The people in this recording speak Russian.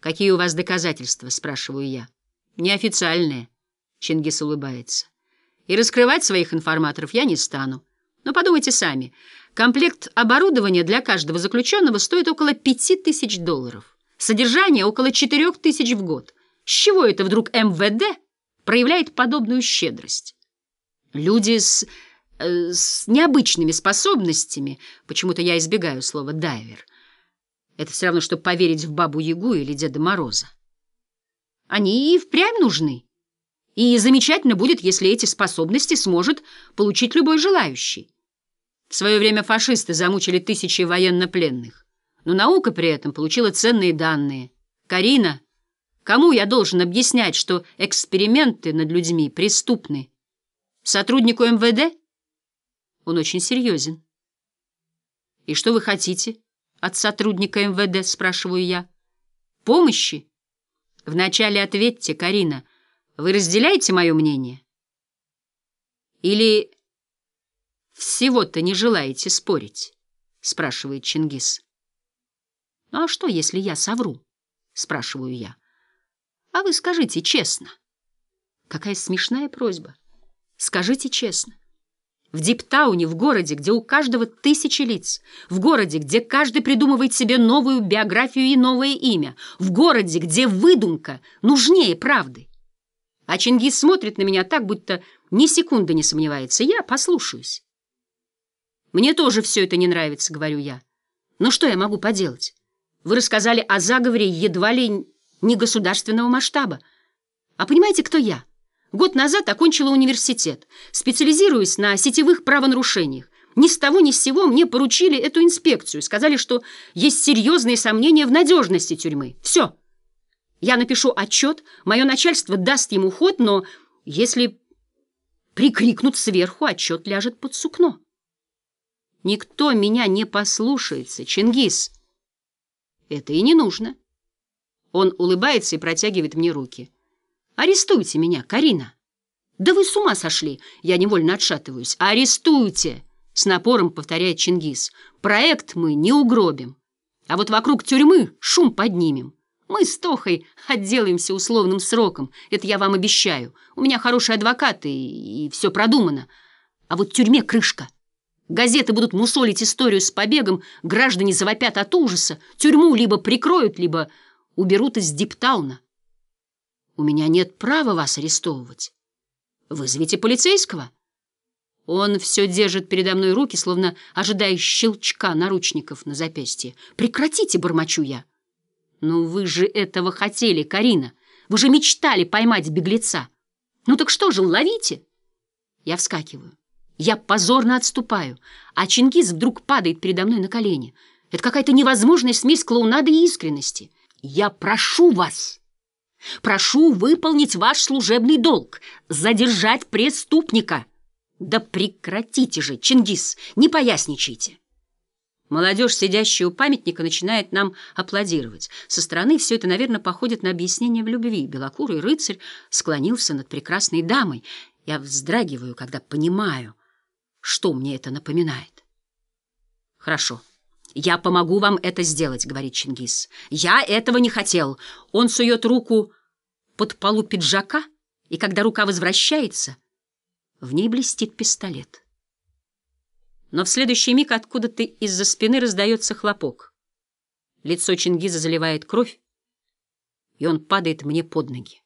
«Какие у вас доказательства?» — спрашиваю я. «Неофициальные», — Чингис улыбается. «И раскрывать своих информаторов я не стану. Но подумайте сами. Комплект оборудования для каждого заключенного стоит около пяти тысяч долларов. Содержание около четырех тысяч в год. С чего это вдруг МВД проявляет подобную щедрость? Люди с, э, с необычными способностями, почему-то я избегаю слова «дайвер», это все равно, что поверить в Бабу-Ягу или Деда Мороза. Они и впрямь нужны. И замечательно будет, если эти способности сможет получить любой желающий. В свое время фашисты замучили тысячи военнопленных, но наука при этом получила ценные данные. Карина, кому я должен объяснять, что эксперименты над людьми преступны? Сотруднику МВД? Он очень серьезен. И что вы хотите? От сотрудника МВД, спрашиваю я. Помощи? Вначале ответьте, Карина, вы разделяете мое мнение? Или всего-то не желаете спорить? Спрашивает Чингис. Ну а что, если я совру? Спрашиваю я. А вы скажите честно. Какая смешная просьба. Скажите честно. В Диптауне, в городе, где у каждого тысячи лиц, в городе, где каждый придумывает себе новую биографию и новое имя, в городе, где выдумка нужнее правды. А Чингис смотрит на меня так, будто ни секунды не сомневается. Я послушаюсь. Мне тоже все это не нравится, говорю я. Но что я могу поделать? Вы рассказали о заговоре едва ли не государственного масштаба. А понимаете, кто я? Год назад окончила университет, специализируясь на сетевых правонарушениях. Ни с того ни с сего мне поручили эту инспекцию. Сказали, что есть серьезные сомнения в надежности тюрьмы. Все. Я напишу отчет, мое начальство даст ему ход, но если прикрикнут сверху, отчет ляжет под сукно. Никто меня не послушается, Чингис. Это и не нужно. Он улыбается и протягивает мне руки. Арестуйте меня, Карина. Да вы с ума сошли. Я невольно отшатываюсь. Арестуйте, с напором повторяет Чингис. Проект мы не угробим. А вот вокруг тюрьмы шум поднимем. Мы с Тохой отделаемся условным сроком. Это я вам обещаю. У меня хороший адвокат, и, и все продумано. А вот тюрьме крышка. Газеты будут мусолить историю с побегом, граждане завопят от ужаса, тюрьму либо прикроют, либо уберут из Диптауна. У меня нет права вас арестовывать. Вызовите полицейского. Он все держит передо мной руки, словно ожидая щелчка наручников на запястье. Прекратите, бормочу я. Ну вы же этого хотели, Карина. Вы же мечтали поймать беглеца. Ну так что же, ловите. Я вскакиваю. Я позорно отступаю, а Чингис вдруг падает передо мной на колени. Это какая-то невозможная смесь клоунады и искренности. Я прошу вас... Прошу выполнить ваш служебный долг, задержать преступника. Да прекратите же, Чингис, не поясничайте. Молодежь, сидящая у памятника, начинает нам аплодировать. Со стороны все это, наверное, походит на объяснение в любви. Белокурый рыцарь склонился над прекрасной дамой. Я вздрагиваю, когда понимаю, что мне это напоминает. Хорошо. «Я помогу вам это сделать», — говорит Чингис. «Я этого не хотел». Он сует руку под полу пиджака, и когда рука возвращается, в ней блестит пистолет. Но в следующий миг откуда-то из-за спины раздается хлопок. Лицо Чингиза заливает кровь, и он падает мне под ноги.